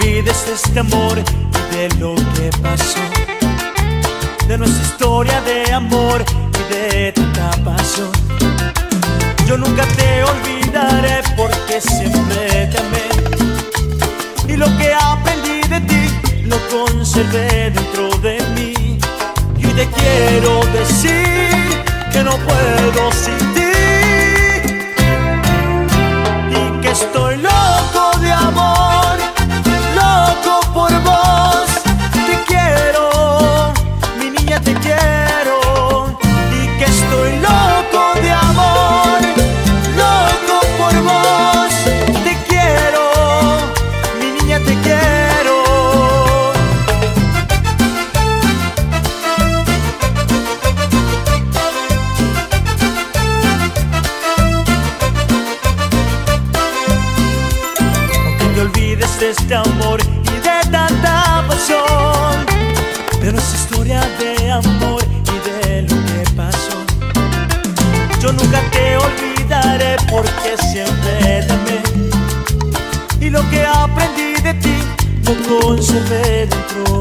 de este amor y de lo que pasó. De nuestra historia de amor y de tanta pasión. Yo nunca te olvidaré porque siempre te amé. Y lo que aprendí de ti lo conservé dentro de mí. Y te quiero decir que no puedo sin de este amor y de tanta pasión, de nuestra historia de amor y de lo que pasó. Yo nunca te olvidaré porque siempre te. Y lo que aprendí de ti lo conservé dentro